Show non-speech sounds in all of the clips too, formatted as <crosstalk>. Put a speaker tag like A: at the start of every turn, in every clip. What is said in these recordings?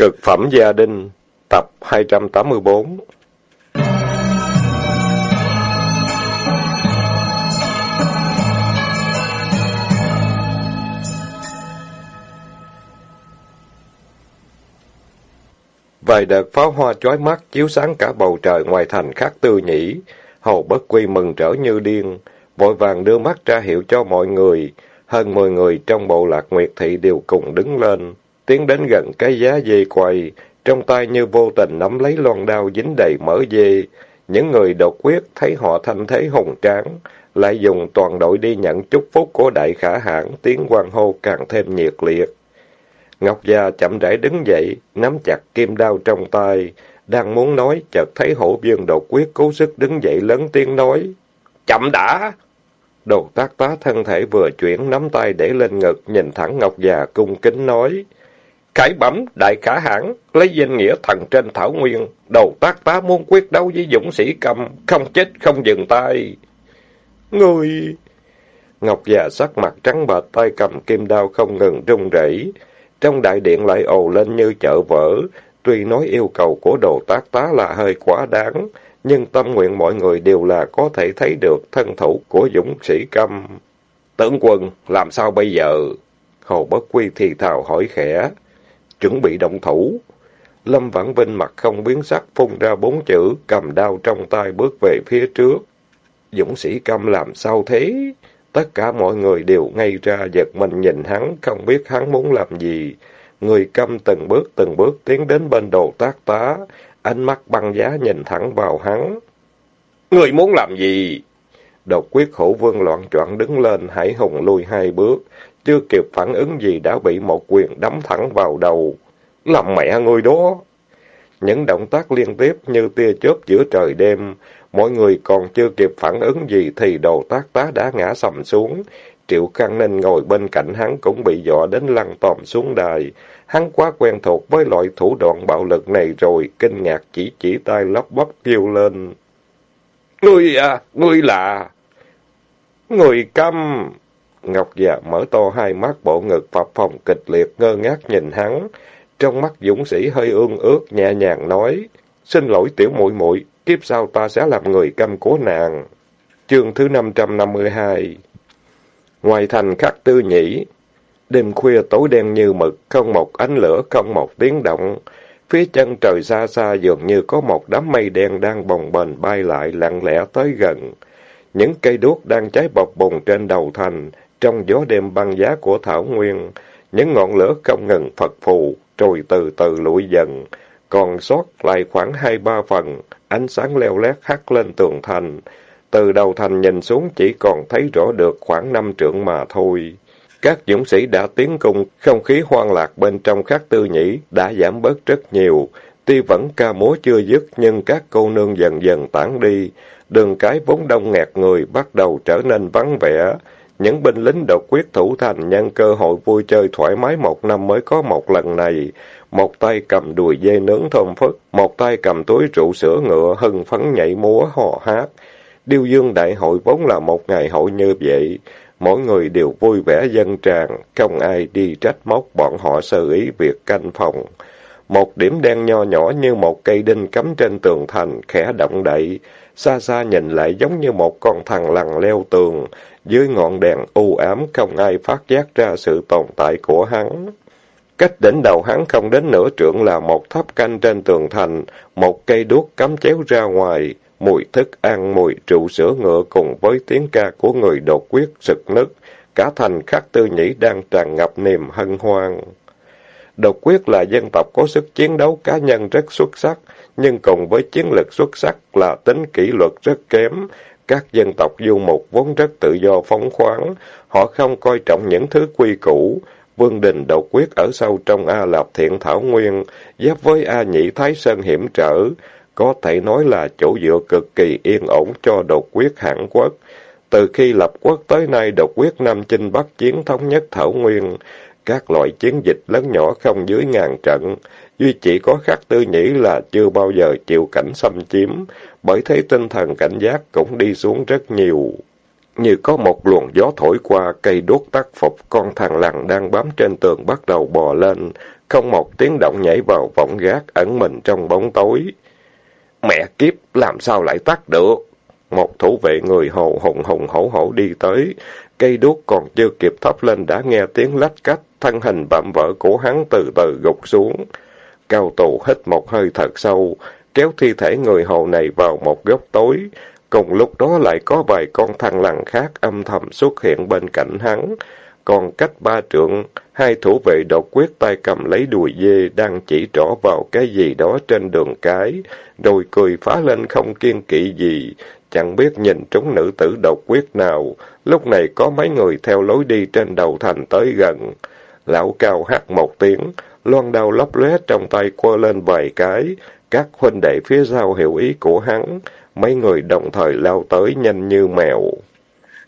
A: Cực phẩm gia đình, tập 284 Vài đợt pháo hoa chói mắt chiếu sáng cả bầu trời ngoài thành khác tư nhĩ. Hầu bất quy mừng trở như điên, vội vàng đưa mắt ra hiệu cho mọi người. Hơn mười người trong bộ lạc nguyệt thị đều cùng đứng lên, tiến đến gần cái giá dê quầy trong tay như vô tình nắm lấy loan đao dính đầy mỡ dê. Những người đột quyết thấy họ thanh thế hùng tráng, lại dùng toàn đội đi nhận chúc phúc của đại khả hãn, tiếng quan hô càng thêm nhiệt liệt. Ngọc Gia chậm rãi đứng dậy, nắm chặt kim đao trong tay, đang muốn nói, chợt thấy hổ viên đột quyết cố sức đứng dậy lớn tiếng nói. Chậm đã! Đồ tác tá thân thể vừa chuyển, nắm tay để lên ngực, nhìn thẳng Ngọc Già cung kính nói. Khải bẩm, đại khả hãn, lấy danh nghĩa thần trên Thảo Nguyên, đầu tác tá muốn quyết đấu với dũng sĩ cầm, không chết không dừng tay. Người... Ngọc già sắc mặt trắng bệch tay cầm kim đao không ngừng run rẩy. Trong đại điện lại ồ lên như chợ vỡ. Tuy nói yêu cầu của đồ tác tá là hơi quá đáng, nhưng tâm nguyện mọi người đều là có thể thấy được thân thủ của dũng sĩ câm. Tướng quân, làm sao bây giờ? Hồ Bất Quy thì thào hỏi khẽ chuẩn bị động thủ. Lâm Vãn Vinh mặt không biến sắc, phun ra bốn chữ, cầm đao trong tay bước về phía trước. Dũng sĩ câm làm sao thế? Tất cả mọi người đều ngay ra giật mình nhìn hắn, không biết hắn muốn làm gì. Người câm từng bước từng bước tiến đến bên đồ tác tá, ánh mắt băng giá nhìn thẳng vào hắn. Người muốn làm gì? Độc quyết hổ vương loạn choạng đứng lên, hải hùng lùi hai bước. Chưa kịp phản ứng gì đã bị một quyền đấm thẳng vào đầu. Làm mẹ người đó! Những động tác liên tiếp như tia chớp giữa trời đêm. Mọi người còn chưa kịp phản ứng gì thì đầu tác tá đã ngã sầm xuống. Triệu Khang Ninh ngồi bên cạnh hắn cũng bị dọa đến lăn tòm xuống đài. Hắn quá quen thuộc với loại thủ đoạn bạo lực này rồi, kinh ngạc chỉ chỉ tay lắp bắp kêu lên. Ngươi à, ngươi là... Người câm! Ngọc già mở to hai mắt bộ ngực phập phòng kịch liệt ngơ ngác nhìn hắn. Trong mắt dũng sĩ hơi ương ướt, nhẹ nhàng nói, xin lỗi tiểu muội muội kiếp sau ta sẽ làm người căm cố nàng. Chương thứ 552 Ngoài thành khắc tư nhĩ, đêm khuya tối đen như mực, không một ánh lửa, không một tiếng động. Phía chân trời xa xa dường như có một đám mây đen đang bồng bềnh bay lại lặng lẽ tới gần. Những cây đuốc đang cháy bập bùng trên đầu thành, trong gió đêm băng giá của Thảo Nguyên, những ngọn lửa không ngừng phật phù, rồi từ từ lụi dần, còn sót lại khoảng hai ba phần, ánh sáng leo lét hắt lên tường thành. Từ đầu thành nhìn xuống chỉ còn thấy rõ được khoảng năm trượng mà thôi. Các dũng sĩ đã tiến cung, không khí hoang lạc bên trong khắc tư nhĩ đã giảm bớt rất nhiều. Tuy vẫn ca múa chưa dứt nhưng các cô nương dần dần tản đi. Đường cái vốn đông nghẹt người bắt đầu trở nên vắng vẻ. Những binh lính độc quyết thủ thành nhân cơ hội vui chơi thoải mái một năm mới có một lần này. Một tay cầm đùi dê nướng thơm phức, một tay cầm túi rượu sữa ngựa hưng phấn nhảy múa hò hát. Điêu dương đại hội vốn là một ngày hội như vậy. Mỗi người đều vui vẻ dân tràn, không ai đi trách móc bọn họ sơ ý việc canh phòng. Một điểm đen nho nhỏ như một cây đinh cắm trên tường thành, khẽ động đậy, xa xa nhìn lại giống như một con thằng lằn leo tường, dưới ngọn đèn u ám không ai phát giác ra sự tồn tại của hắn. Cách đỉnh đầu hắn không đến nửa trượng là một tháp canh trên tường thành, một cây đuốc cắm chéo ra ngoài, mùi thức ăn, mùi rượu sữa ngựa cùng với tiếng ca của người đột quyết sực nức, cả thành khắc tư nhĩ đang tràn ngập niềm hân hoan. Độc quyết là dân tộc có sức chiến đấu cá nhân rất xuất sắc, nhưng cùng với chiến lược xuất sắc là tính kỷ luật rất kém. Các dân tộc du mục vốn rất tự do phóng khoáng, họ không coi trọng những thứ quy củ. Vương đình độc quyết ở sâu trong A Lạp Thiện Thảo Nguyên, giáp với A Nhĩ Thái Sơn hiểm trở, có thể nói là chỗ dựa cực kỳ yên ổn cho độc quyết hãn quốc. Từ khi lập quốc tới nay độc quyết Nam Chinh Bắc chiến thống nhất Thảo Nguyên, các loại chiến dịch lớn nhỏ không dưới ngàn trận, duy chỉ có khắc tư nhĩ là chưa bao giờ chịu cảnh xâm chiếm, bởi thế tinh thần cảnh giác cũng đi xuống rất nhiều. Như có một luồng gió thổi qua, cây đốt tắt phục, con thằng lằn đang bám trên tường bắt đầu bò lên, không một tiếng động nhảy vào vọng gác ẩn mình trong bóng tối. Mẹ kiếp, làm sao lại tắt được? Một thủ vệ người hồ hùng hùng hổ hổ đi tới, cây đuốc còn chưa kịp thắp lên đã nghe tiếng lách cách, thân hình bạm vỡ của hắn từ từ gục xuống. Cao tù hít một hơi thật sâu, kéo thi thể người hồ này vào một góc tối. Cùng lúc đó lại có vài con thằn lằn khác âm thầm xuất hiện bên cạnh hắn. Còn cách ba trượng, hai thủ vệ đột quyết tay cầm lấy đùi dê đang chỉ trỏ vào cái gì đó trên đường cái, rồi cười phá lên không kiên kỵ gì, chẳng biết nhìn trúng nữ tử độc quyết nào. Lúc này có mấy người theo lối đi trên đầu thành tới gần. Lão cao hát một tiếng, loan đao lấp lóe trong tay quơ lên vài cái, các huynh đệ phía sau hiểu ý của hắn, mấy người đồng thời lao tới nhanh như mèo.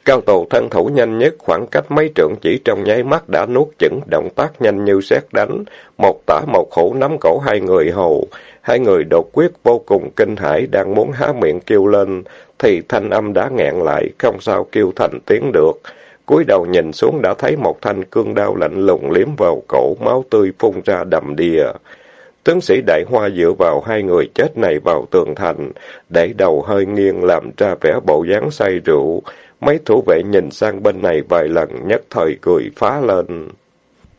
A: Cao tổ thân thủ nhanh nhất khoảng cách mấy trượng chỉ trong nháy mắt đã nuốt chửng, động tác nhanh như xét đánh, một tả một khổ nắm cổ hai người hầu. Hai người đột quyết vô cùng kinh hãi đang muốn há miệng kêu lên, thì thanh âm đã nghẹn lại, không sao kêu thành tiếng được. cúi đầu nhìn xuống đã thấy một thanh cương đao lạnh lùng liếm vào cổ, máu tươi phun ra đầm đìa. Tướng sĩ đại hoa dựa vào hai người chết này vào tường thành, để đầu hơi nghiêng làm ra vẻ bộ dáng say rượu. Mấy thủ vệ nhìn sang bên này vài lần nhất thời cười phá lên.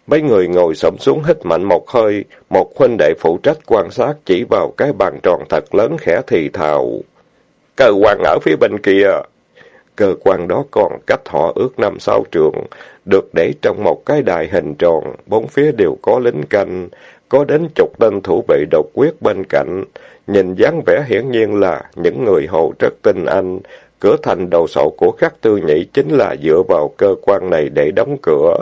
A: Mấy người ngồi sổng xuống hít mạnh một hơi, một huynh đệ phụ trách quan sát chỉ vào cái bàn tròn thật lớn khẽ thì thào. Cơ quan ở phía bên kia. Cơ quan đó còn cách họ ước năm sáu trường, được để trong một cái đài hình tròn, bốn phía đều có lính canh, có đến chục tên thủ vệ độc quyết bên cạnh. Nhìn dáng vẻ hiển nhiên là những người hầu rất tin anh, cửa thành đầu sổ của khắc tư nhĩ chính là dựa vào cơ quan này để đóng cửa.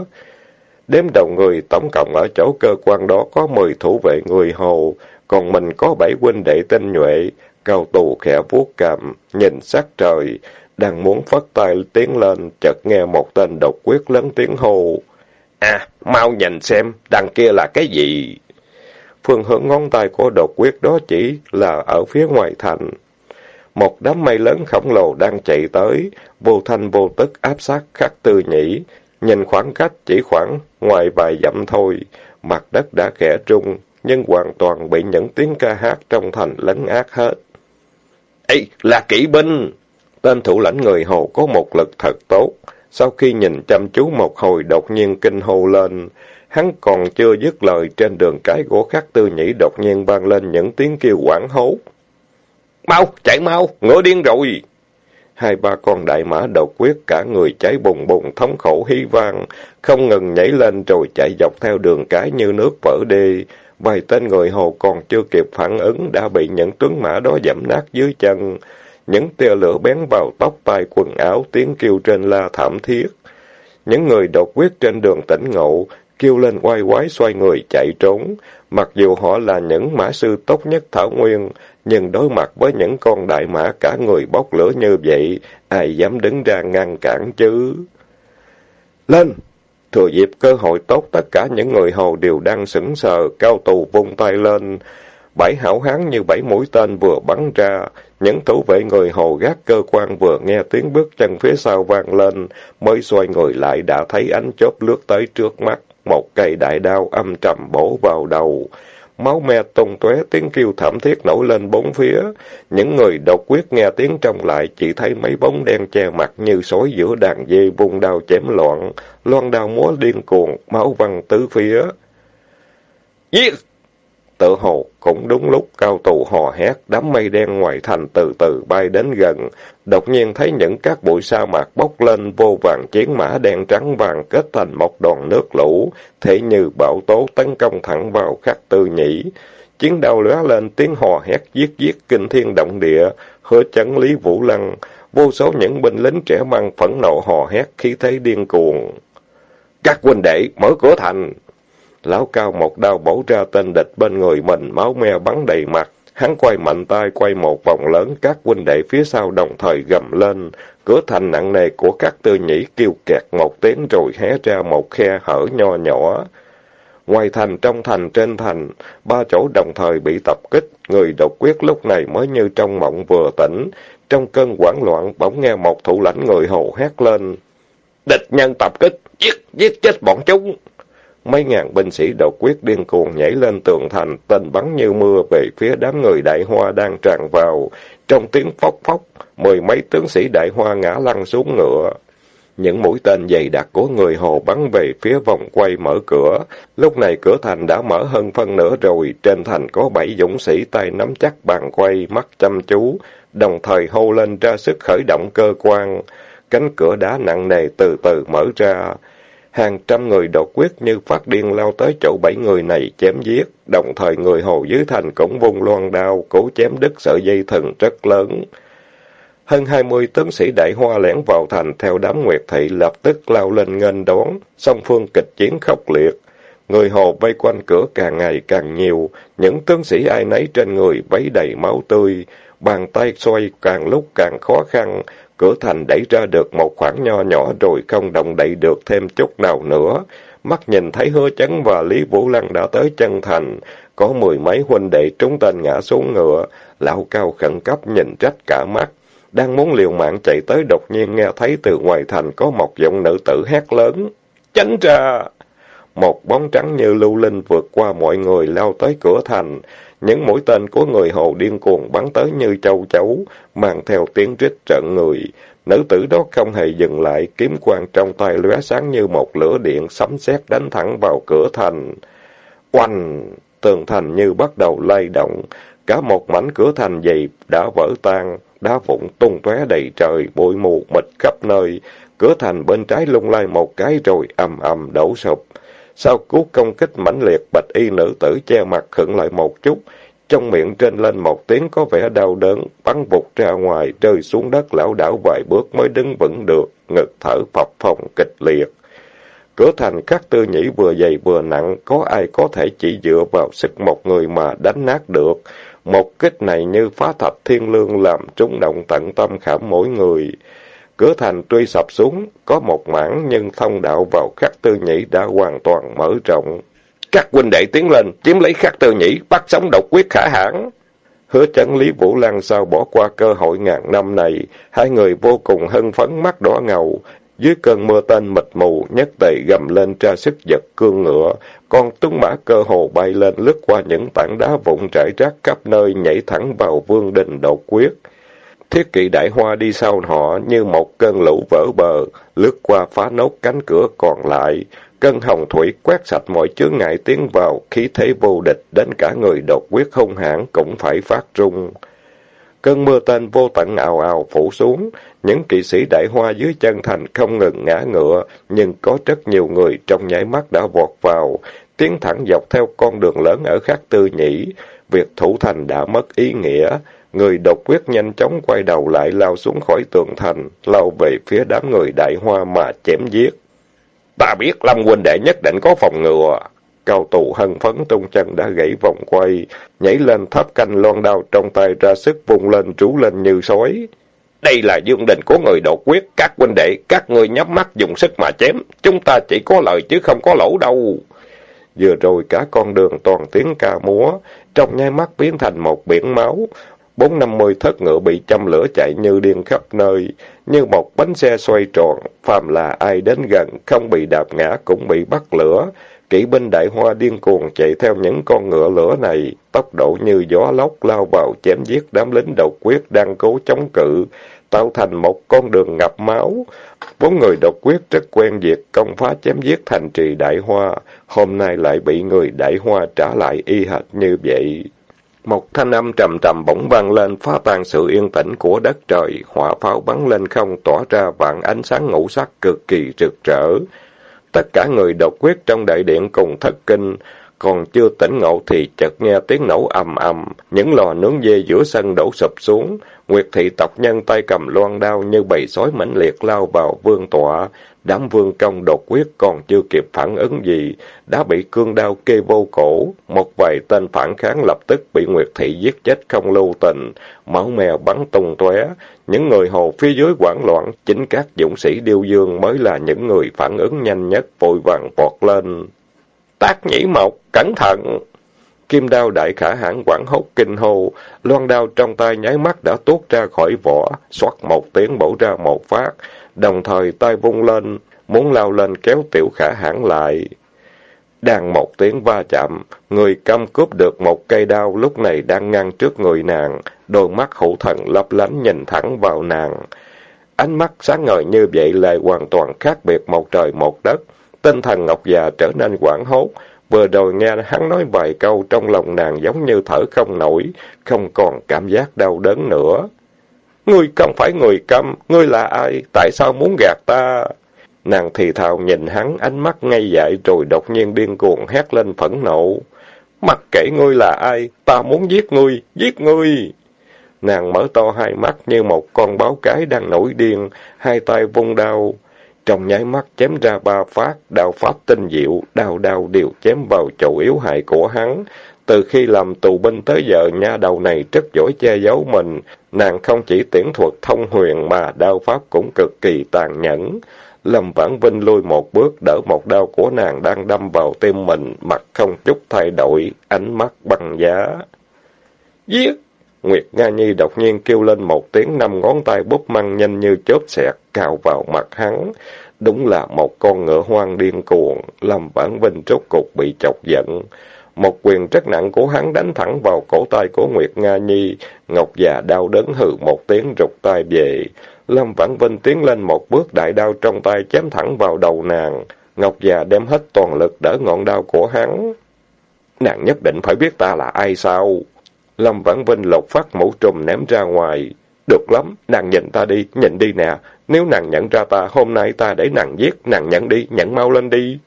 A: Đếm đầu người tổng cộng ở chỗ cơ quan đó có mười thủ vệ người hồ, còn mình có bảy huynh đệ tinh nhuệ, cao tù khẽ vuốt cằm, nhìn sát trời, đang muốn phất tay tiến lên, chợt nghe một tên độc quyết lớn tiếng hô. À, mau nhìn xem, đằng kia là cái gì? Phương hướng ngón tay của độc quyết đó chỉ là ở phía ngoài thành. Một đám mây lớn khổng lồ đang chạy tới, vô thanh vô tức áp sát khắc tư nhĩ. Nhìn khoảng cách chỉ khoảng ngoài vài dặm thôi, mặt đất đã khẽ rung, nhưng hoàn toàn bị những tiếng ca hát trong thành lấn át hết. Ê, là kỵ binh! Tên thủ lãnh người Hồ có một lực thật tốt. Sau khi nhìn chăm chú một hồi đột nhiên kinh hô lên, hắn còn chưa dứt lời trên đường cái gỗ khắc tư nhĩ đột nhiên vang lên những tiếng kêu quảng hốt. Mau, chạy mau, ngựa điên rồi! Hai ba con đại mã độc quyết cả người cháy bùng bùng thống khổ hí vang, không ngừng nhảy lên rồi chạy dọc theo đường cái như nước vỡ đê. Vài tên người hồ còn chưa kịp phản ứng đã bị những tuấn mã đó dẫm nát dưới chân. Những tia lửa bén vào tóc tai quần áo, tiếng kêu trên la thảm thiết. Những người độc quyết trên đường tỉnh ngộ, kêu lên oai quái xoay người chạy trốn. Mặc dù họ là những mã sư tốt nhất Thảo Nguyên, nhưng đối mặt với những con đại mã cả người bốc lửa như vậy, ai dám đứng ra ngăn cản chứ? Lên! Thừa dịp cơ hội tốt, tất cả những người hầu đều đang sững sờ, cao tù vung tay lên. Bảy hảo hán như bảy mũi tên vừa bắn ra, những thủ vệ người hầu gác cơ quan vừa nghe tiếng bước chân phía sau vang lên, mới xoay người lại đã thấy ánh chớp lướt tới trước mắt, một cây đại đao âm trầm bổ vào đầu máu me tung tóe, tiếng kêu thảm thiết nổi lên bốn phía. Những người độc quyết nghe tiếng trong lại, chỉ thấy mấy bóng đen che mặt như sói giữa đàn dê vùng đao chém loạn, loan đao múa điên cuồng, máu văng tứ phía. Giết! Tự hồ cũng đúng lúc cao tù hò hét, đám mây đen ngoài thành từ từ bay đến gần. Đột nhiên thấy những các bụi sa mạc bốc lên vô vàng chiến mã đen trắng vàng kết thành một đoàn nước lũ, thế như bão tố tấn công thẳng vào khắc tư nhĩ. Chiến đao lóe lên tiếng hò hét giết giết kinh thiên động địa, hứa chấn lý vũ lăng, vô số những binh lính trẻ măng phẫn nộ hò hét khí thế điên cuồng. Các huynh đệ, mở cửa thành! Lão cao một đao bổ ra tên địch bên người mình, máu me bắn đầy mặt. Hắn quay mạnh tay, quay một vòng lớn, các huynh đệ phía sau đồng thời gầm lên. Cửa thành nặng nề của các tư nhĩ kêu kẹt một tiếng rồi hé ra một khe hở nho nhỏ. Ngoài thành, trong thành, trên thành, ba chỗ đồng thời bị tập kích. Người độc quyết lúc này mới như trong mộng vừa tỉnh. Trong cơn hoảng loạn, bỗng nghe một thủ lãnh người hồ hét lên. Địch nhân tập kích, giết, giết chết bọn chúng! Mấy ngàn binh sĩ độc quyết điên cuồng nhảy lên tường thành, tên bắn như mưa về phía đám người đại hoa đang tràn vào. Trong tiếng phốc phốc, mười mấy tướng sĩ đại hoa ngã lăn xuống ngựa. Những mũi tên dày đặc của người Hồ bắn về phía vòng quay mở cửa. Lúc này cửa thành đã mở hơn phân nửa rồi, trên thành có bảy dũng sĩ tay nắm chắc bàn quay, mắt chăm chú, đồng thời hô lên ra sức khởi động cơ quan. Cánh cửa đá nặng nề từ từ mở ra. Hàng trăm người đột quyết như phát điên lao tới chỗ bảy người này chém giết, đồng thời người Hồ dưới thành cũng vung loan đao, cố chém đứt sợi dây thừng rất lớn. Hơn hai mươi tướng sĩ đại hoa lẻn vào thành theo đám nguyệt thị lập tức lao lên nghênh đón, song phương kịch chiến khốc liệt. Người Hồ vây quanh cửa càng ngày càng nhiều, những tướng sĩ ai nấy trên người vấy đầy máu tươi, bàn tay xoay càng lúc càng khó khăn, cửa thành đẩy ra được một khoảng nho nhỏ rồi không động đậy được thêm chút nào nữa. Mắt nhìn thấy hứa chấn và Lý Vũ Lăng đã tới chân thành, có mười mấy huynh đệ trúng tên ngã xuống ngựa, lão cao khẩn cấp nhìn trách cả mắt. Đang muốn liều mạng chạy tới đột nhiên nghe thấy từ ngoài thành có một giọng nữ tử hét lớn. Tránh ra! Một bóng trắng như lưu linh vượt qua mọi người lao tới cửa thành. Những mũi tên của người hồ điên cuồng bắn tới như châu chấu, mang theo tiếng rít trận người. Nữ tử đó không hề dừng lại, kiếm quang trong tay lóe sáng như một lửa điện sấm sét đánh thẳng vào cửa thành. Oanh! Tường thành như bắt đầu lay động, cả một mảnh cửa thành dày đã vỡ tan, đá vụn tung tóe đầy trời, bụi mù mịt khắp nơi. Cửa thành bên trái lung lay một cái rồi ầm ầm đổ sụp. Sau cú công kích mãnh liệt, bạch y nữ tử che mặt khựng lại một chút, trong miệng trên lên một tiếng có vẻ đau đớn, bắn vụt ra ngoài, rơi xuống đất lão đảo vài bước mới đứng vững được, ngực thở phập phồng kịch liệt. Cửa thành các tư nhĩ vừa dày vừa nặng, có ai có thể chỉ dựa vào sức một người mà đánh nát được. Một kích này như phá thạch thiên lương làm trúng động tận tâm khảm mỗi người. Cửa thành tuy sập xuống, có một mảng nhưng thông đạo vào khắc tư nhĩ đã hoàn toàn mở rộng. Các huynh đệ tiến lên, chiếm lấy khắc tư nhĩ, bắt sống độc quyết khả hãn. Hứa chấn Lý Vũ lan sao bỏ qua cơ hội ngàn năm này, hai người vô cùng hân phấn mắt đỏ ngầu. Dưới cơn mưa tên mịt mù, nhất tề gầm lên tra sức giật cương ngựa, con tuấn mã cơ hồ bay lên lướt qua những tảng đá vụn rải rác khắp nơi, nhảy thẳng vào vương đình độc quyết. Thiết kỵ đại hoa đi sau họ như một cơn lũ vỡ bờ, lướt qua phá nốt cánh cửa còn lại. Cơn hồng thủy quét sạch mọi chướng ngại tiến vào, khí thế vô địch, đến cả người đột quyết hung hãn cũng phải phát rung. Cơn mưa tên vô tận ào ào phủ xuống, những kỵ sĩ đại hoa dưới chân thành không ngừng ngã ngựa, nhưng có rất nhiều người trong nháy mắt đã vọt vào, tiến thẳng dọc theo con đường lớn ở khắc tư nhĩ. Việc thủ thành đã mất ý nghĩa, người độc quyết nhanh chóng quay đầu lại lao xuống khỏi tường thành, lao về phía đám người đại hoa mà chém giết. Ta biết Lâm huynh đệ nhất định có phòng ngừa. Cao tù hân phấn tung chân đã gãy vòng quay, nhảy lên tháp canh loan đao trong tay ra sức vùng lên trú lên như sói. Đây là dương đình của người đột quyết, các huynh đệ, các người nhắm mắt dùng sức mà chém, chúng ta chỉ có lợi chứ không có lỗ đâu. Vừa rồi cả con đường toàn tiếng ca múa, trong nháy mắt biến thành một biển máu, bốn năm mươi thất ngựa bị châm lửa chạy như điên khắp nơi, như một bánh xe xoay tròn, phàm là ai đến gần, không bị đạp ngã cũng bị bắt lửa. Kỵ binh đại hoa điên cuồng chạy theo những con ngựa lửa này, tốc độ như gió lốc lao vào chém giết đám lính độc quyết đang cố chống cự, tạo thành một con đường ngập máu. Bốn người độc quyết rất quen việc công phá chém giết thành trì đại hoa, hôm nay lại bị người đại hoa trả lại y hệt như vậy. Một thanh âm trầm trầm bỗng vang lên phá tan sự yên tĩnh của đất trời, hỏa pháo bắn lên không tỏa ra vạn ánh sáng ngũ sắc cực kỳ rực rỡ. Tất cả người độc quyết trong đại điện cùng thất kinh, còn chưa tỉnh ngộ thì chợt nghe tiếng nổ ầm ầm, những lò nướng dê giữa sân đổ sụp xuống, Nguyệt thị tộc nhân tay cầm loan đao như bầy sói mãnh liệt lao vào vương tọa, đám vương công đột quyết còn chưa kịp phản ứng gì, đã bị cương đao kê vô cổ, một vài tên phản kháng lập tức bị Nguyệt thị giết chết không lưu tình, máu mèo bắn tung tóe, những người hồ phía dưới hoảng loạn, chính các dũng sĩ điêu dương mới là những người phản ứng nhanh nhất vội vàng vọt lên. Tác nhĩ mộc, cẩn thận! Kim đao đại khả hãn quảng hốt kinh hô, loan đao trong tay nháy mắt đã tuốt ra khỏi vỏ, xoát một tiếng bổ ra một phát, đồng thời tay vung lên, muốn lao lên kéo tiểu khả hãn lại. Đang một tiếng va chạm, người căm cướp được một cây đao lúc này đang ngăn trước người nàng, đôi mắt hữu thần lấp lánh nhìn thẳng vào nàng. Ánh mắt sáng ngời như vậy lại hoàn toàn khác biệt một trời một đất. Tinh thần Ngọc già trở nên quảng hốt, vừa rồi nghe hắn nói vài câu trong lòng nàng giống như thở không nổi, không còn cảm giác đau đớn nữa. Ngươi không phải người câm, ngươi là ai, tại sao muốn gạt ta? Nàng thì thào nhìn hắn, ánh mắt ngây dại rồi đột nhiên điên cuồng hét lên phẫn nộ. Mặc kệ ngươi là ai, ta muốn giết ngươi, giết ngươi! Nàng mở to hai mắt như một con báo cái đang nổi điên, hai tay vung đau. Trong nháy mắt chém ra ba phát, đao pháp tinh diệu, đao đao đều chém vào chỗ yếu hại của hắn. Từ khi làm tù binh tới giờ, nha đầu này rất giỏi che giấu mình. Nàng không chỉ tiễn thuật thông huyền mà đao pháp cũng cực kỳ tàn nhẫn. Lâm Vãn Vinh lui một bước đỡ một đao của nàng đang đâm vào tim mình, mặt không chút thay đổi, ánh mắt băng giá. Giết! Nguyệt Nga Nhi đột nhiên kêu lên một tiếng năm ngón tay búp măng nhanh như chớp xẹt, cào vào mặt hắn. Đúng là một con ngựa hoang điên cuồng, Lâm bản Vinh rốt cục bị chọc giận. Một quyền rất nặng của hắn đánh thẳng vào cổ tay của Nguyệt Nga Nhi, Ngọc già đau đớn hừ một tiếng rụt tay về. Lâm Vãn Vinh tiến lên một bước đại đao trong tay chém thẳng vào đầu nàng. Ngọc già đem hết toàn lực đỡ ngọn đao của hắn. Nàng nhất định phải biết ta là ai sao? Lâm Vãn Vinh lột phát mũ trùm ném ra ngoài. Được lắm, nàng nhìn ta đi, nhìn đi nè. Nếu nàng nhận ra ta, hôm nay ta để nàng giết, nàng nhận đi, nhận mau lên đi.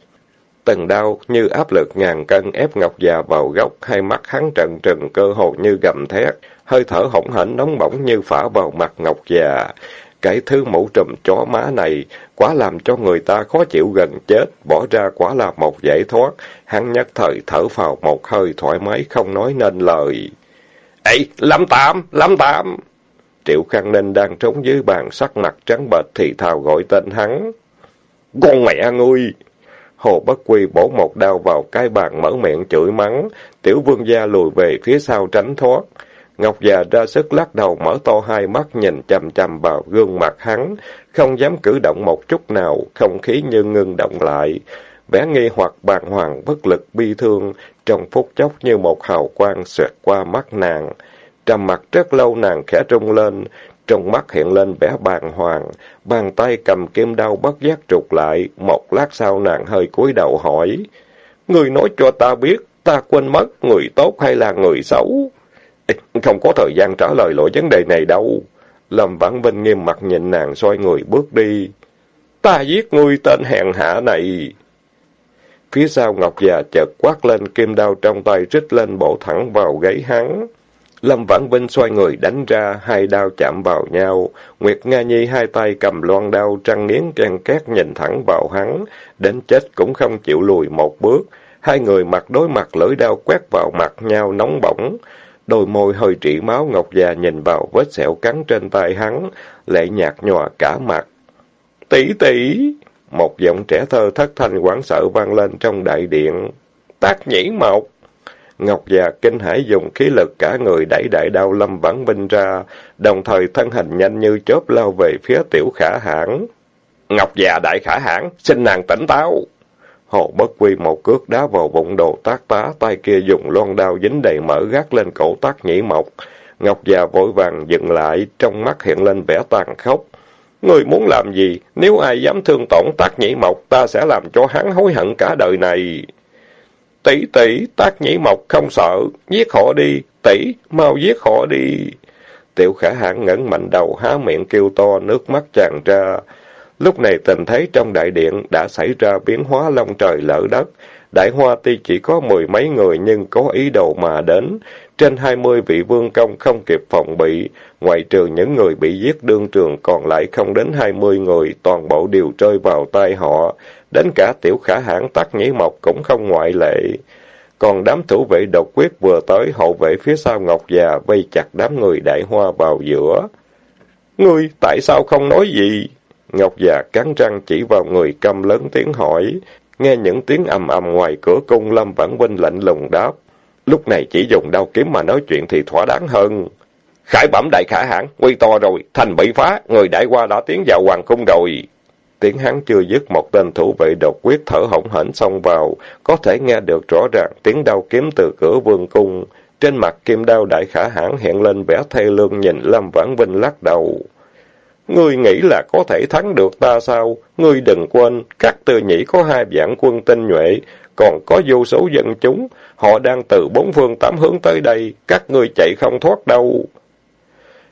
A: tần đau như áp lực ngàn cân ép Ngọc già vào góc, hai mắt hắn trần trừng cơ hồ như gầm thét, hơi thở hỗn hển nóng bỏng như phả vào mặt Ngọc già. Cái thứ mũ trùm chó má này, quá làm cho người ta khó chịu gần chết, bỏ ra quá là một giải thoát. Hắn nhất thời thở phào một hơi thoải mái không nói nên lời. Ê, Lâm Tạm, Lâm Tạm! Triệu Khang Ninh đang trống dưới bàn sắc mặt trắng bệch thì thào gọi tên hắn. Con mẹ ngươi! Hồ Bất Quy bổ một đao vào cái bàn mở miệng chửi mắng, tiểu vương gia lùi về phía sau tránh thoát. Ngọc già ra sức lắc đầu mở to hai mắt nhìn chằm chằm vào gương mặt hắn, không dám cử động một chút nào, không khí như ngưng động lại. Vẻ nghi hoặc bàng hoàng bất lực bi thương, trong phút chốc như một hào quang xẹt qua mắt nàng. Trầm mặt rất lâu nàng khẽ trung lên, trong mắt hiện lên vẻ bàng hoàng, bàn tay cầm kim đao bất giác trục lại, một lát sau nàng hơi cúi đầu hỏi. Người nói cho ta biết, ta quên mất người tốt hay là người xấu? Không có thời gian trả lời loại vấn đề này đâu. Lâm Vãn Vinh nghiêm mặt nhìn nàng xoay người bước đi. Ta giết ngươi tên hèn hạ này. Phía sau Ngọc già chợt quát lên kim đao trong tay rít lên bổ thẳng vào gáy hắn. Lâm Vãn Vinh xoay người đánh ra, hai đao chạm vào nhau. Nguyệt Nga Nhi hai tay cầm loan đao trăng nghiến can két nhìn thẳng vào hắn, đến chết cũng không chịu lùi một bước. Hai người mặt đối mặt lưỡi đao quét vào mặt nhau nóng bỏng. Đôi môi hơi trĩ máu Ngọc già nhìn vào vết sẹo cắn trên tay hắn, lệ nhạt nhòa cả mặt. Tỷ tỷ! Một giọng trẻ thơ thất thanh quảng sợ vang lên trong đại điện. Tác nhĩ mộc! Ngọc già kinh hãi dùng khí lực cả người đẩy đại đao lâm vãn binh ra, đồng thời thân hình nhanh như chớp lao về phía tiểu khả hãn. Ngọc già đại khả hãn, xin nàng tỉnh táo! Hồ bất quy một cước đá vào bụng đồ tác tá, tay kia dùng loan đao dính đầy mỡ gác lên cổ tác nhĩ mộc. Ngọc già vội vàng dừng lại, trong mắt hiện lên vẻ tàn khốc. Người muốn làm gì? Nếu ai dám thương tổn tác nhĩ mộc, ta sẽ làm cho hắn hối hận cả đời này. Tỷ tỷ, tác nhĩ mộc không sợ, giết họ đi, tỷ, mau giết họ đi. Tiểu khả hãn ngẩng mạnh đầu, há miệng kêu to, nước mắt tràn ra. Lúc này tình thấy trong đại điện đã xảy ra biến hóa long trời lỡ đất. Đại hoa tuy chỉ có mười mấy người nhưng có ý đồ mà đến. Trên hai mươi vị vương công không kịp phòng bị, ngoại trừ những người bị giết đương trường còn lại không đến hai mươi người, toàn bộ đều rơi vào tay họ. Đến cả tiểu khả hãn tắc nhĩ mộc cũng không ngoại lệ. Còn đám thủ vệ độc quyết vừa tới hậu vệ phía sau Ngọc già vây chặt đám người đại hoa vào giữa. Ngươi, tại sao không nói gì? Ngọc già cắn răng chỉ vào người câm lớn tiếng hỏi. Nghe những tiếng ầm ầm ngoài cửa cung Lâm Vãn Vinh lạnh lùng đáp. Lúc này chỉ dùng đao kiếm mà nói chuyện thì thỏa đáng hơn. Khải bẩm đại khả hãn, quy to rồi, thành bị phá, người đại qua đã tiến vào hoàng cung rồi. tiếng hắn chưa dứt một tên thủ vệ độc quyết thở hổn hển xông vào, có thể nghe được rõ ràng tiếng đau kiếm từ cửa vương cung. Trên mặt kim đao đại khả hãn hiện lên vẻ thê lương nhìn Lâm Vãn Vinh lắc đầu. Ngươi nghĩ là có thể thắng được ta sao? Ngươi đừng quên, các tư nhĩ có hai vạn quân tinh nhuệ, còn có vô số dân chúng. Họ đang từ bốn phương tám hướng tới đây, các ngươi chạy không thoát đâu.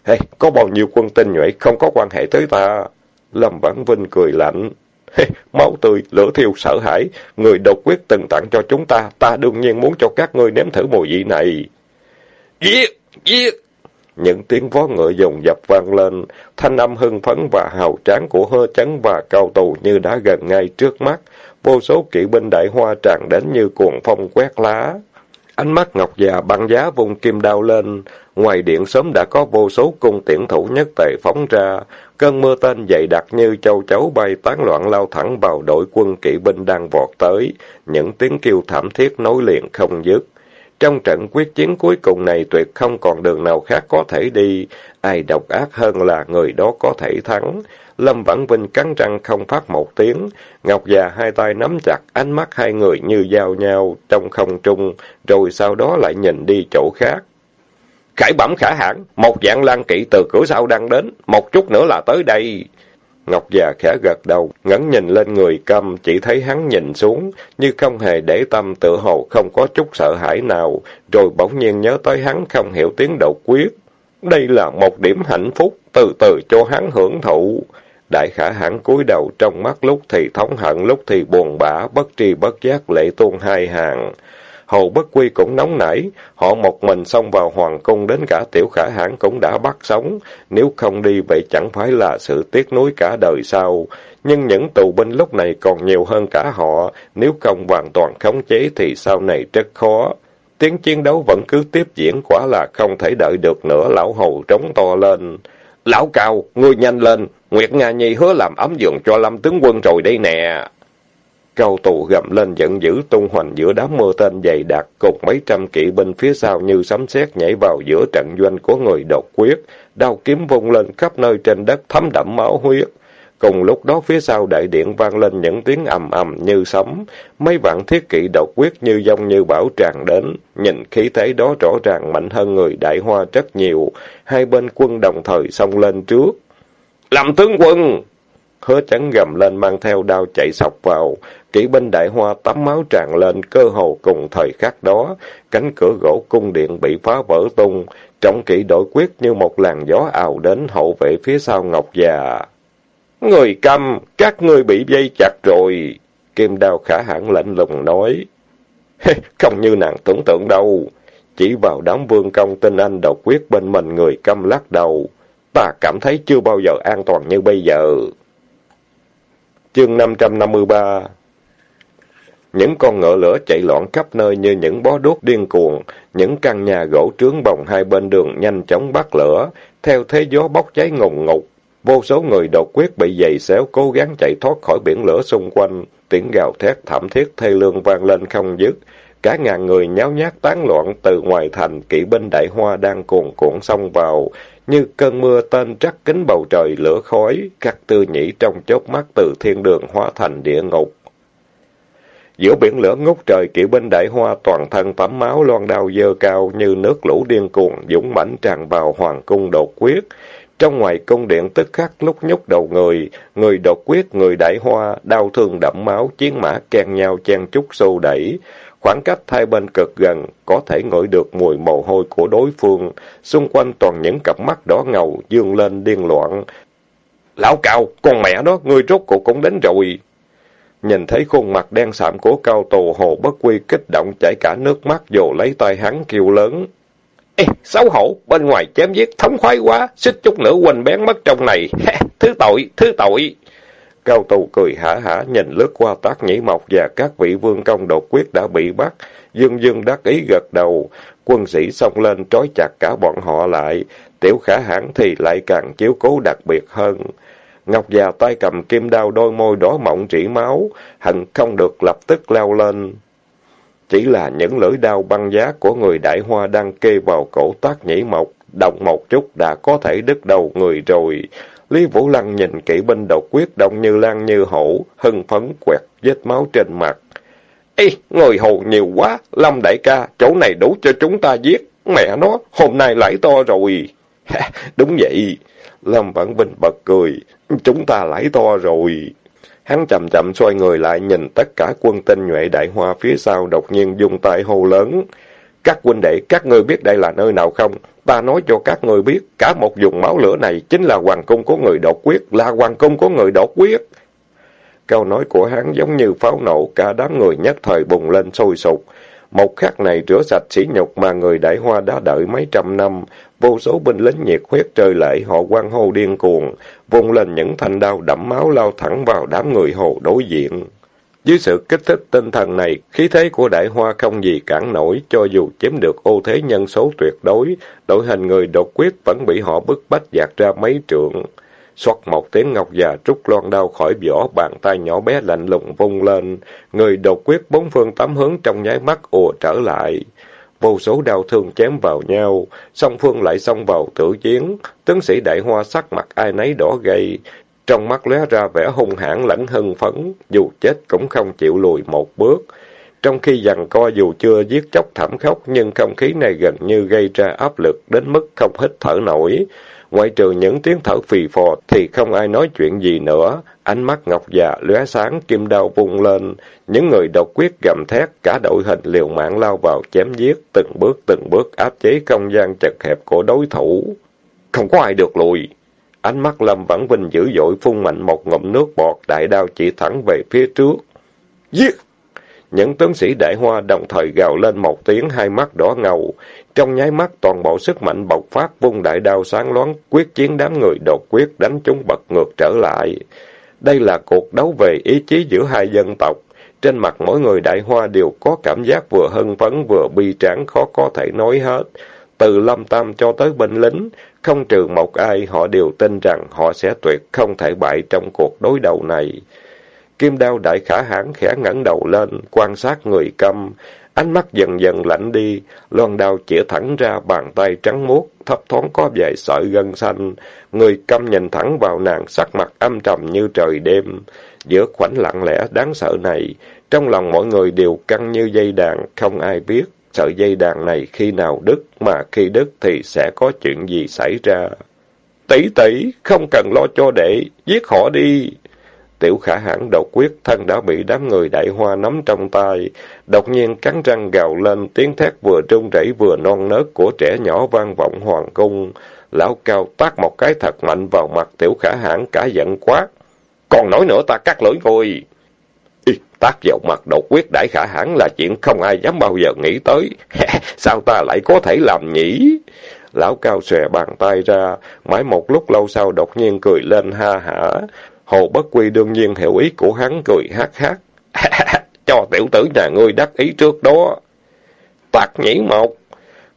A: Hey, có bao nhiêu quân tinh nhuệ không có quan hệ tới ta? Lâm Vãn Vinh cười lạnh. Hey, máu tươi, lửa thiêu sợ hãi, người độc quyết từng tặng cho chúng ta, ta đương nhiên muốn cho các ngươi nếm thử mùi vị này. Giết! Giết! Những tiếng vó ngựa dồn dập vang lên, thanh âm hưng phấn và hào tráng của hơ chấn và cao tù như đã gần ngay trước mắt. Vô số kỵ binh đại hoa tràn đến như cuồng phong quét lá. Ánh mắt ngọc già băng giá vùng kim đao lên, ngoài điện sớm đã có vô số cung tiễn thủ nhất tề phóng ra, cơn mưa tên dày đặc như châu chấu bay tán loạn lao thẳng vào đội quân kỵ binh đang vọt tới, những tiếng kêu thảm thiết nối liền không dứt. Trong trận quyết chiến cuối cùng này tuyệt không còn đường nào khác có thể đi, ai độc ác hơn là người đó có thể thắng. Lâm Vãn Vinh cắn răng không phát một tiếng, Ngọc già hai tay nắm chặt, ánh mắt hai người như giao nhau trong không trung, rồi sau đó lại nhìn đi chỗ khác. Khải bẩm khả hãn, một dạng lan kỵ từ cửa sau đang đến, một chút nữa là tới đây. Ngọc già khẽ gật đầu, ngẩng nhìn lên người câm, chỉ thấy hắn nhìn xuống, như không hề để tâm tự hồ không có chút sợ hãi nào, rồi bỗng nhiên nhớ tới hắn không hiểu tiếng độc quyết. Đây là một điểm hạnh phúc, từ từ cho hắn hưởng thụ. Đại khả hãn cúi đầu trong mắt lúc thì thống hận, lúc thì buồn bã, bất tri bất giác lệ tuôn hai hàng. Hồ Bất Quy cũng nóng nảy, họ một mình xông vào hoàng cung đến cả tiểu khả hãn cũng đã bắt sống, nếu không đi vậy chẳng phải là sự tiếc nuối cả đời sau Nhưng những tù binh lúc này còn nhiều hơn cả họ, nếu không hoàn toàn khống chế thì sau này rất khó. Tiếng chiến đấu vẫn cứ tiếp diễn quả là không thể đợi được nữa, lão hầu trống to lên. Lão Cao, ngươi nhanh lên, Nguyệt Nga Nhi hứa làm ấm giường cho Lâm tướng quân rồi đây nè. Cao tù gầm lên giận dữ tung hoành giữa đám mưa tên dày đặc, cục mấy trăm kỵ binh phía sau như sấm sét nhảy vào giữa trận doanh của người độc quyết, đao kiếm vung lên khắp nơi trên đất thấm đẫm máu huyết. Cùng lúc đó phía sau đại điện vang lên những tiếng ầm ầm như sấm, mấy vạn thiết kỵ độc quyết như dông như bão tràn đến, nhìn khí thế đó rõ ràng mạnh hơn người đại hoa rất nhiều, hai bên quân đồng thời xông lên trước. Làm tướng quân! Hứa chấn gầm lên mang theo đao chạy sọc vào, kỵ binh đại hoa tắm máu tràn lên cơ hồ cùng thời khắc đó, cánh cửa gỗ cung điện bị phá vỡ tung, trọng kỵ đội quyết như một làn gió ào đến hậu vệ phía sau ngọc già. Người câm, các ngươi bị dây chặt rồi. Kim đao khả hãn lạnh lùng nói. <laughs> Không như nàng tưởng tượng đâu. Chỉ vào đám vương công tinh anh độc quyết bên mình người câm lắc đầu. Ta cảm thấy chưa bao giờ an toàn như bây giờ. Chương 553 Những con ngựa lửa chạy loạn khắp nơi như những bó đốt điên cuồng, những căn nhà gỗ trướng bồng hai bên đường nhanh chóng bắt lửa, theo thế gió bốc cháy ngùng ngục. Vô số người đột quyết bị dày xéo cố gắng chạy thoát khỏi biển lửa xung quanh, tiếng gào thét thảm thiết thê lương vang lên không dứt. Cả ngàn người nháo nhác tán loạn từ ngoài thành, kỵ binh đại hoa đang cuồn cuộn xông vào, như cơn mưa tên trắc kính bầu trời lửa khói, các tư nhĩ trong chớp mắt từ thiên đường hóa thành địa ngục. Giữa biển lửa ngút trời, kỵ binh đại hoa toàn thân tắm máu loan đao dơ cao như nước lũ điên cuồng, dũng mãnh tràn vào hoàng cung đột quyết. Trong ngoài cung điện tức khắc lúc nhúc đầu người, người độc quyết, người đại hoa, đau thương đẫm máu, chiến mã ken nhau chen chúc xô đẩy. Khoảng cách hai bên cực gần, có thể ngửi được mùi mồ hôi của đối phương. Xung quanh toàn những cặp mắt đỏ ngầu, dương lên điên loạn. Lão Cao, con mẹ đó, ngươi rốt cuộc cũng đến rồi. Nhìn thấy khuôn mặt đen sạm của cao tù hồ bất quy kích động chảy cả nước mắt dù lấy tay hắn kêu lớn. Xấu hổ, bên ngoài chém giết thống khoái quá, xích chút nữa quên bén mất trong này. thứ tội, thứ tội. Cao tù cười hả hả nhìn lướt qua tác nhĩ mộc và các vị vương công đột quyết đã bị bắt. Dương dương đắc ý gật đầu. Quân sĩ xông lên trói chặt cả bọn họ lại. Tiểu khả hãn thì lại càng chiếu cố đặc biệt hơn. Ngọc già tay cầm kim đao đôi môi đỏ mọng rỉ máu. Hận không được lập tức leo lên. Chỉ là những lưỡi đao băng giá của người đại hoa đang kê vào cổ tác nhĩ mộc. Động một chút đã có thể đứt đầu người rồi. Lý Vũ Lăng nhìn kỹ binh độc quyết động như lan như hổ, hưng phấn quẹt vết máu trên mặt. Ê, người hồ nhiều quá, Lâm đại ca, chỗ này đủ cho chúng ta giết. Mẹ nó, hôm nay lãi to rồi. <laughs> Đúng vậy. Lâm Vãn Vinh bật cười. Chúng ta lãi to rồi. Hắn chậm chậm xoay người lại nhìn tất cả quân tinh nhuệ đại hoa phía sau đột nhiên dùng tay hô lớn. Các huynh đệ, các ngươi biết đây là nơi nào không? Ta nói cho các ngươi biết, cả một vùng máu lửa này chính là hoàng cung của người đột quyết, là hoàng cung của người đột quyết. Câu nói của hắn giống như pháo nổ, cả đám người nhất thời bùng lên sôi sục. Một khắc này rửa sạch sỉ nhục mà người đại hoa đã đợi mấy trăm năm, vô số binh lính nhiệt huyết trời lại họ quan hô điên cuồng, vung lên những thanh đao đẫm máu lao thẳng vào đám người hồ đối diện. Dưới sự kích thích tinh thần này, khí thế của đại hoa không gì cản nổi, cho dù chiếm được ô thế nhân số tuyệt đối, đội hình người đột quyết vẫn bị họ bức bách dạt ra mấy trượng. Xoát một tiếng ngọc già trút loan đao khỏi vỏ, bàn tay nhỏ bé lạnh lùng vung lên. Người đột quyết bốn phương tám hướng trong nháy mắt ùa trở lại. Vô số đau thương chém vào nhau, song phương lại xông vào tử chiến. Tướng sĩ đại hoa sắc mặt ai nấy đỏ gay, trong mắt lóe ra vẻ hung hãn lẫn hưng phấn, dù chết cũng không chịu lùi một bước. Trong khi dằn co dù chưa giết chóc thảm khốc, nhưng không khí này gần như gây ra áp lực đến mức không hít thở nổi. Ngoại trừ những tiếng thở phì phò thì không ai nói chuyện gì nữa. Ánh mắt ngọc già lóe sáng, kim đao vung lên. Những người độc quyết gầm thét, cả đội hình liều mạng lao vào chém giết, từng bước từng bước áp chế không gian chật hẹp của đối thủ. Không có ai được lùi. Ánh mắt Lâm Vãn Vinh dữ dội phun mạnh một ngụm nước bọt, đại đao chỉ thẳng về phía trước. Giết! Những tướng sĩ đại hoa đồng thời gào lên một tiếng hai mắt đỏ ngầu. Trong nháy mắt toàn bộ sức mạnh bộc phát vung đại đao sáng loáng, quyết chiến đám người đột quyết đánh chúng bật ngược trở lại. Đây là cuộc đấu về ý chí giữa hai dân tộc. Trên mặt mỗi người đại hoa đều có cảm giác vừa hân phấn vừa bi tráng khó có thể nói hết. Từ lâm tam cho tới binh lính, không trừ một ai họ đều tin rằng họ sẽ tuyệt không thể bại trong cuộc đối đầu này. Kim đao đại khả hãn khẽ ngẩng đầu lên, quan sát người câm. Ánh mắt dần dần lạnh đi, loan đao chĩa thẳng ra bàn tay trắng muốt, thấp thoáng có vài sợi gân xanh. Người căm nhìn thẳng vào nàng, sắc mặt âm trầm như trời đêm. Giữa khoảnh lặng lẽ đáng sợ này, trong lòng mọi người đều căng như dây đàn, không ai biết sợi dây đàn này khi nào đứt, mà khi đứt thì sẽ có chuyện gì xảy ra. Tỷ tỷ, không cần lo cho đệ, giết họ đi. Tiểu khả hãn độc quyết thân đã bị đám người đại hoa nắm trong tay, đột nhiên cắn răng gào lên tiếng thét vừa trung rẩy vừa non nớt của trẻ nhỏ vang vọng hoàng cung. Lão cao tát một cái thật mạnh vào mặt tiểu khả hãn cả giận quát. Còn nói nữa ta cắt lưỡi ngôi. Y, tác vào mặt độc quyết đại khả hãn là chuyện không ai dám bao giờ nghĩ tới. <laughs> Sao ta lại có thể làm nhỉ? Lão cao xòe bàn tay ra, mãi một lúc lâu sau đột nhiên cười lên ha hả. Hồ Bất Quy đương nhiên hiểu ý của hắn cười hát hát. <laughs> Cho tiểu tử nhà ngươi đắc ý trước đó. Tạc nhĩ một.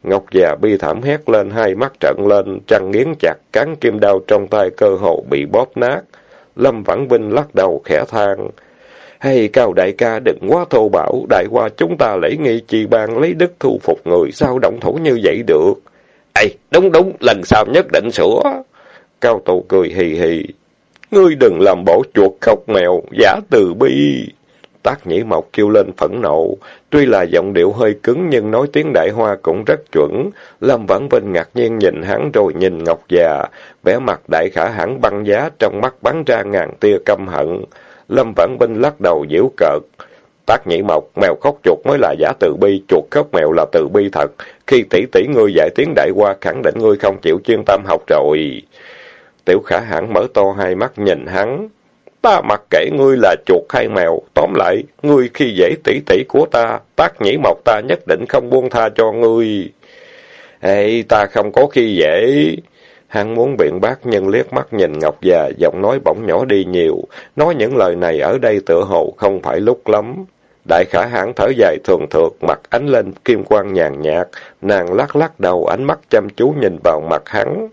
A: Ngọc già bi thảm hét lên, hai mắt trận lên, trăng nghiến chặt, cán kim đao trong tay cơ hồ bị bóp nát. Lâm Vãn Vinh lắc đầu khẽ than. Hay cao đại ca đừng quá thô bạo, đại qua chúng ta lễ nghi chi ban lấy đức thu phục người, sao động thủ như vậy được? Ê, đúng đúng, lần sau nhất định sửa. Cao tụ cười hì hì. Ngươi đừng làm bộ chuột khóc mèo, giả từ bi. Tác nhĩ mộc kêu lên phẫn nộ. Tuy là giọng điệu hơi cứng nhưng nói tiếng đại hoa cũng rất chuẩn. Lâm Vãn Vinh ngạc nhiên nhìn hắn rồi nhìn Ngọc già. vẻ mặt đại khả hẳn băng giá trong mắt bắn ra ngàn tia căm hận. Lâm Vãn Vinh lắc đầu giễu cợt. Tác nhĩ mộc, mèo khóc chuột mới là giả từ bi, chuột khóc mèo là từ bi thật. Khi tỷ tỷ ngươi dạy tiếng đại hoa khẳng định ngươi không chịu chuyên tâm học rồi. Tiểu khả hãn mở to hai mắt nhìn hắn. Ta mặc kệ ngươi là chuột hay mèo, tóm lại, ngươi khi dễ tỷ tỷ của ta, tác nhĩ mộc ta nhất định không buông tha cho ngươi. Ê, ta không có khi dễ. Hắn muốn biện bác nhưng liếc mắt nhìn Ngọc già, giọng nói bỗng nhỏ đi nhiều. Nói những lời này ở đây tựa hồ không phải lúc lắm. Đại khả hãn thở dài thường thượt, mặt ánh lên kim quang nhàn nhạt. Nàng lắc lắc đầu, ánh mắt chăm chú nhìn vào mặt hắn.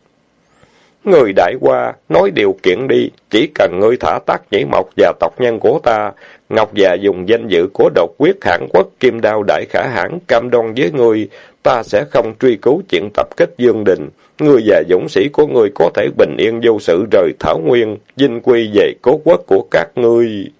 A: Người đại qua, nói điều kiện đi, chỉ cần ngươi thả tác nhĩ mộc và tộc nhân của ta. Ngọc già dùng danh dự của độc quyết hãn quốc kim đao đại khả hãn cam đoan với ngươi, ta sẽ không truy cứu chuyện tập kích Dương Đình. Ngươi và dũng sĩ của ngươi có thể bình yên vô sự rời Thảo Nguyên, dinh quy về cố quốc của các ngươi.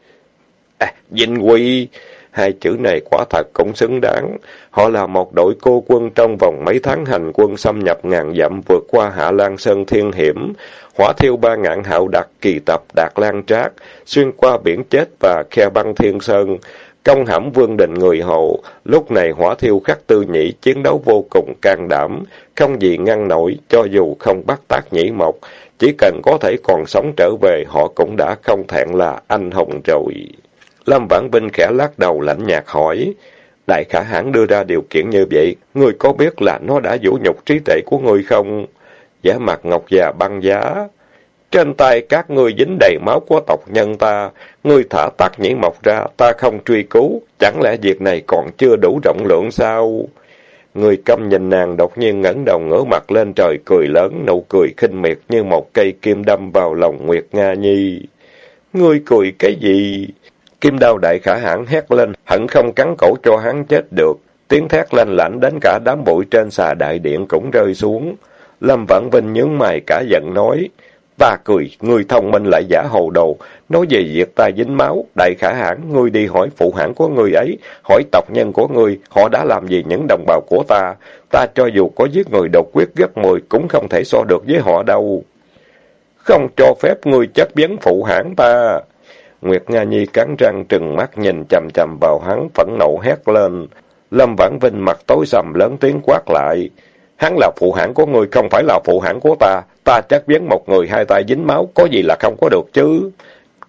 A: À, dinh quy... Hai chữ này quả thật cũng xứng đáng. Họ là một đội cô quân trong vòng mấy tháng hành quân xâm nhập ngàn dặm vượt qua Hạ Lan Sơn thiên hiểm, hỏa thiêu ba ngạn hạo đặc kỳ tập đạt lan trác, xuyên qua biển chết và khe băng thiên sơn, công hãm vương đình người hồ. Lúc này hỏa thiêu khắc tư nhĩ chiến đấu vô cùng can đảm, không gì ngăn nổi cho dù không bắt tác nhĩ mộc. Chỉ cần có thể còn sống trở về, họ cũng đã không thẹn là anh hùng rồi. Lâm Vãn Vinh khẽ lắc đầu lạnh nhạt hỏi, Đại khả hãn đưa ra điều kiện như vậy, ngươi có biết là nó đã vũ nhục trí tuệ của ngươi không? Giả mặt ngọc già băng giá. Trên tay các ngươi dính đầy máu của tộc nhân ta, ngươi thả tắc nhĩ mộc ra, ta không truy cứu, chẳng lẽ việc này còn chưa đủ rộng lượng sao? Người câm nhìn nàng đột nhiên ngẩng đầu ngửa mặt lên trời cười lớn, nụ cười khinh miệt như một cây kim đâm vào lòng Nguyệt Nga Nhi. Ngươi cười cái gì? Kim đao đại khả hãn hét lên, hận không cắn cổ cho hắn chết được. Tiếng thét lanh lảnh đến cả đám bụi trên xà đại điện cũng rơi xuống. Lâm Vãn Vinh nhướng mày cả giận nói, và cười, ngươi thông minh lại giả hồ đồ, nói về việc ta dính máu, đại khả hãn, ngươi đi hỏi phụ hãn của ngươi ấy, hỏi tộc nhân của ngươi, họ đã làm gì những đồng bào của ta, ta cho dù có giết người độc quyết gấp mười cũng không thể so được với họ đâu. Không cho phép ngươi chất biến phụ hãn ta. Nguyệt Nga Nhi cắn răng trừng mắt nhìn chầm chầm vào hắn, phẫn nộ hét lên. Lâm Vãn Vinh mặt tối sầm lớn tiếng quát lại. Hắn là phụ hãng của người, không phải là phụ hãng của ta. Ta chắc biến một người hai tay dính máu, có gì là không có được chứ.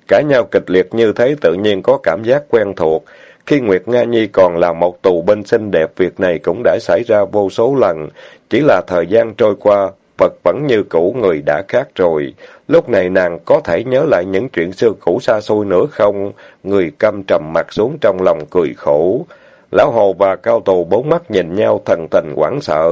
A: Cả nhau kịch liệt như thế tự nhiên có cảm giác quen thuộc. Khi Nguyệt Nga Nhi còn là một tù binh xinh đẹp, việc này cũng đã xảy ra vô số lần. Chỉ là thời gian trôi qua, vật vẫn như cũ người đã khác rồi. Lúc này nàng có thể nhớ lại những chuyện xưa cũ xa xôi nữa không? Người câm trầm mặt xuống trong lòng cười khổ. Lão Hồ và Cao Tù bốn mắt nhìn nhau thần tình hoảng sợ.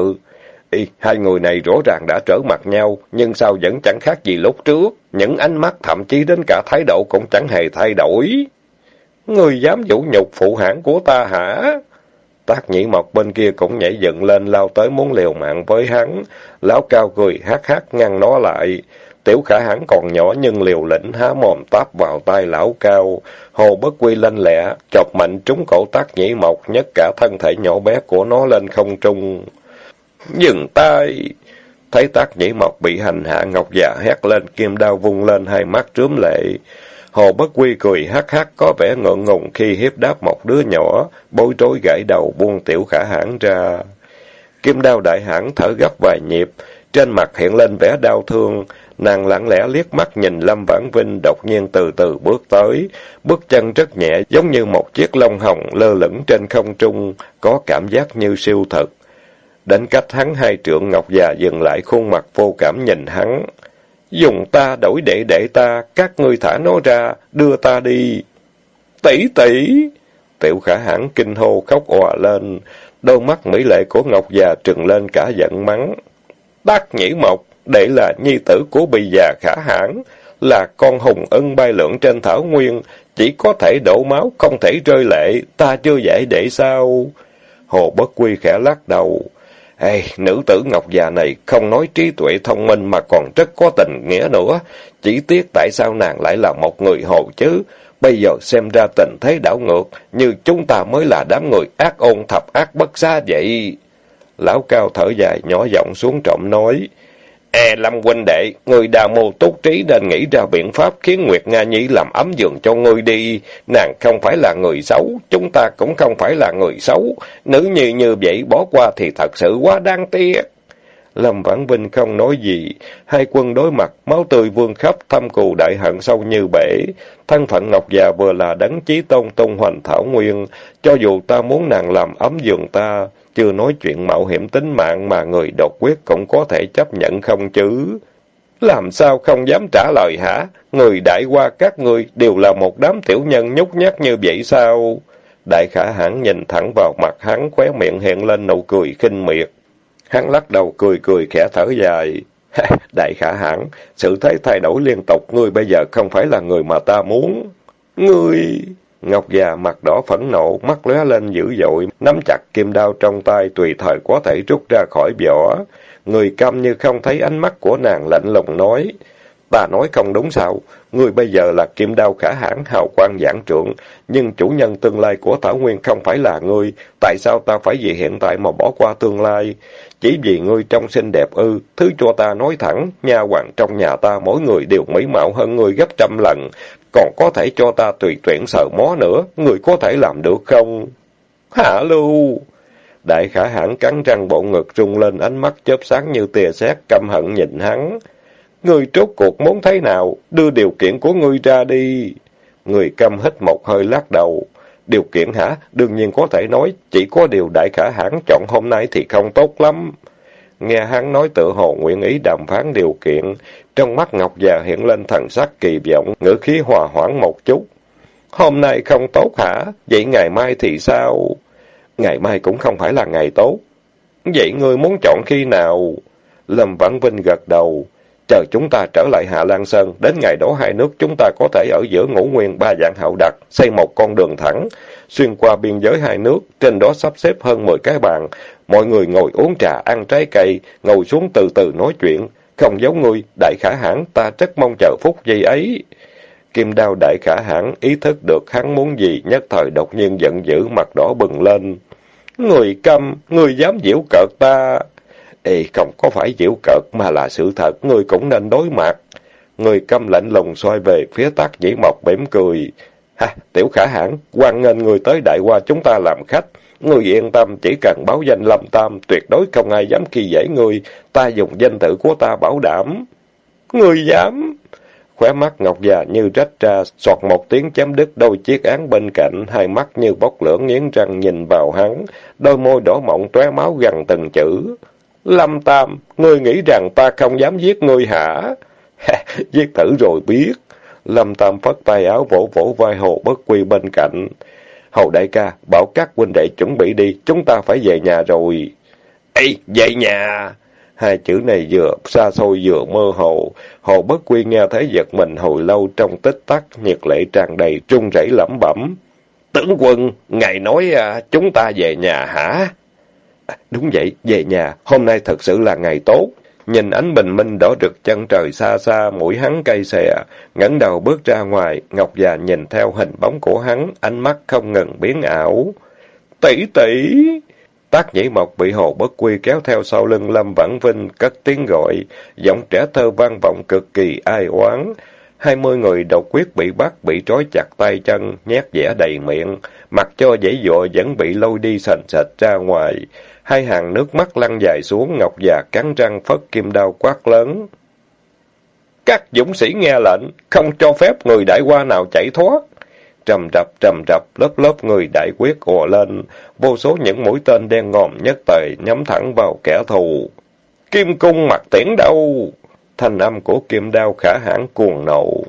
A: Ý, hai người này rõ ràng đã trở mặt nhau, nhưng sao vẫn chẳng khác gì lúc trước. Những ánh mắt thậm chí đến cả thái độ cũng chẳng hề thay đổi. Người dám vũ nhục phụ hãng của ta hả? Tác nhĩ mộc bên kia cũng nhảy dựng lên lao tới muốn liều mạng với hắn. Lão cao cười hát hát ngăn nó lại. Tiểu khả hắn còn nhỏ nhưng liều lĩnh há mồm táp vào tay lão cao. Hồ bất quy lên lẹ, chọc mạnh trúng cổ tác nhĩ mộc, nhất cả thân thể nhỏ bé của nó lên không trung. Dừng tay! Thấy tác nhĩ mộc bị hành hạ ngọc già hét lên, kim đao vung lên hai mắt trướm lệ. Hồ Bất Quy cười hắc hắc có vẻ ngượng ngùng khi hiếp đáp một đứa nhỏ, bối rối gãy đầu buông tiểu khả hãn ra. Kim đao đại hãn thở gấp vài nhịp, trên mặt hiện lên vẻ đau thương, nàng lặng lẽ liếc mắt nhìn Lâm Vãn Vinh đột nhiên từ từ bước tới, bước chân rất nhẹ giống như một chiếc lông hồng lơ lửng trên không trung, có cảm giác như siêu thực. Đến cách hắn hai trượng ngọc già dừng lại khuôn mặt vô cảm nhìn hắn. Dùng ta đổi đệ đệ ta, các ngươi thả nó ra, đưa ta đi. Tỷ tỷ! Tiểu khả hãn kinh hô khóc òa lên, đôi mắt mỹ lệ của Ngọc già trừng lên cả giận mắng. Bác nhĩ mộc, đệ là nhi tử của bì già khả hãn, là con hùng ân bay lượn trên thảo nguyên, chỉ có thể đổ máu, không thể rơi lệ, ta chưa dạy đệ sao? Hồ Bất Quy khẽ lắc đầu. Ê, nữ tử ngọc già này không nói trí tuệ thông minh mà còn rất có tình nghĩa nữa. Chỉ tiếc tại sao nàng lại là một người hồ chứ. Bây giờ xem ra tình thế đảo ngược, như chúng ta mới là đám người ác ôn thập ác bất xa vậy. Lão cao thở dài, nhỏ giọng xuống trọng nói. E Lâm huynh đệ, người đa mù túc trí nên nghĩ ra biện pháp khiến Nguyệt Nga Nhi làm ấm giường cho ngươi đi. Nàng không phải là người xấu, chúng ta cũng không phải là người xấu. Nữ như như vậy bỏ qua thì thật sự quá đáng tiếc. Lâm Vãn Vinh không nói gì, hai quân đối mặt, máu tươi vương khắp, thâm cù đại hận sâu như bể. Thân phận Ngọc già vừa là đấng chí tôn tung hoành thảo nguyên, cho dù ta muốn nàng làm ấm giường ta, chưa nói chuyện mạo hiểm tính mạng mà người độc quyết cũng có thể chấp nhận không chứ. Làm sao không dám trả lời hả? Người đại qua các ngươi đều là một đám tiểu nhân nhút nhát như vậy sao? Đại khả hãn nhìn thẳng vào mặt hắn, khóe miệng hiện lên nụ cười khinh miệt. Hắn lắc đầu cười cười khẽ thở dài. <laughs> Đại khả hãn, sự thế thay đổi liên tục, ngươi bây giờ không phải là người mà ta muốn. Ngươi... Ngọc già mặt đỏ phẫn nộ, mắt lóe lên dữ dội, nắm chặt kim đao trong tay tùy thời có thể rút ra khỏi vỏ. Người câm như không thấy ánh mắt của nàng lạnh lùng nói. Ta nói không đúng sao, người bây giờ là kim đao khả hãn hào quang giảng trượng, nhưng chủ nhân tương lai của Thảo Nguyên không phải là ngươi, tại sao ta phải vì hiện tại mà bỏ qua tương lai? Chỉ vì ngươi trong xinh đẹp ư, thứ cho ta nói thẳng, nha hoàng trong nhà ta mỗi người đều mỹ mạo hơn ngươi gấp trăm lần, còn có thể cho ta tùy tuyển sợ mó nữa, người có thể làm được không? Hạ lưu! Đại khả hãn cắn răng bộ ngực rung lên ánh mắt chớp sáng như tia sét căm hận nhìn hắn. Ngươi trốt cuộc muốn thế nào? Đưa điều kiện của ngươi ra đi. Người căm hít một hơi lắc đầu. Điều kiện hả? Đương nhiên có thể nói, chỉ có điều đại khả hãn chọn hôm nay thì không tốt lắm. Nghe hắn nói tự hồ nguyện ý đàm phán điều kiện, trong mắt Ngọc già hiện lên thần sắc kỳ vọng, ngữ khí hòa hoãn một chút. Hôm nay không tốt hả? Vậy ngày mai thì sao? Ngày mai cũng không phải là ngày tốt. Vậy ngươi muốn chọn khi nào? Lâm Vãn Vinh gật đầu. Chờ chúng ta trở lại Hạ Lan Sơn, đến ngày đó hai nước chúng ta có thể ở giữa ngũ nguyên ba dạng hậu đặc, xây một con đường thẳng, xuyên qua biên giới hai nước, trên đó sắp xếp hơn 10 cái bàn, mọi người ngồi uống trà, ăn trái cây, ngồi xuống từ từ nói chuyện, không giống ngươi, đại khả hãn, ta rất mong chờ phút giây ấy. Kim đao đại khả hãn ý thức được hắn muốn gì, nhất thời đột nhiên giận dữ, mặt đỏ bừng lên. Người câm, người dám diễu cợt ta. Ê, không có phải diễu cợt mà là sự thật, người cũng nên đối mặt. Người câm lạnh lùng xoay về phía tác dĩ mộc bếm cười. Ha, tiểu khả hãn, quan nghênh người tới đại qua chúng ta làm khách. Người yên tâm, chỉ cần báo danh lâm tam, tuyệt đối không ai dám khi dễ người. Ta dùng danh tự của ta bảo đảm. Người dám... Khóe mắt Ngọc già như rách ra, soạt một tiếng chém đứt đôi chiếc án bên cạnh, hai mắt như bốc lửa nghiến răng nhìn vào hắn, đôi môi đỏ mọng tóe máu gần từng chữ. Lâm Tam, ngươi nghĩ rằng ta không dám giết ngươi hả? <laughs> giết thử rồi biết. Lâm Tam phất tay áo vỗ vỗ vai Hồ Bất Quy bên cạnh. Hồ đại ca, bảo các huynh đệ chuẩn bị đi, chúng ta phải về nhà rồi. Ê, về nhà! Hai chữ này vừa xa xôi vừa mơ hồ. Hồ Bất Quy nghe thấy giật mình hồi lâu trong tích tắc, nhiệt lệ tràn đầy, trung rẩy lẩm bẩm. Tướng quân, ngài nói à, chúng ta về nhà hả? Đúng vậy, về nhà, hôm nay thật sự là ngày tốt. Nhìn ánh bình minh đỏ rực chân trời xa xa, mũi hắn cây xè, ngẩng đầu bước ra ngoài, Ngọc già nhìn theo hình bóng của hắn, ánh mắt không ngừng biến ảo. Tỷ tỷ! Tác nhĩ mộc bị hồ bất quy kéo theo sau lưng Lâm Vãn Vinh, cất tiếng gọi, giọng trẻ thơ vang vọng cực kỳ ai oán. Hai mươi người độc quyết bị bắt, bị trói chặt tay chân, nhét dẻ đầy miệng, mặc cho dãy dụa vẫn bị lôi đi sành sạch ra ngoài. Hai hàng nước mắt lăn dài xuống, Ngọc già cắn răng phất kim đao quát lớn. Các dũng sĩ nghe lệnh, không cho phép người đại qua nào chạy thoát. Trầm rập trầm rập, lớp lớp người đại quyết ùa lên, vô số những mũi tên đen ngòm nhất tề nhắm thẳng vào kẻ thù. Kim cung mặt tiễn đâu? Thanh âm của kim đao khả hãn cuồng nộ.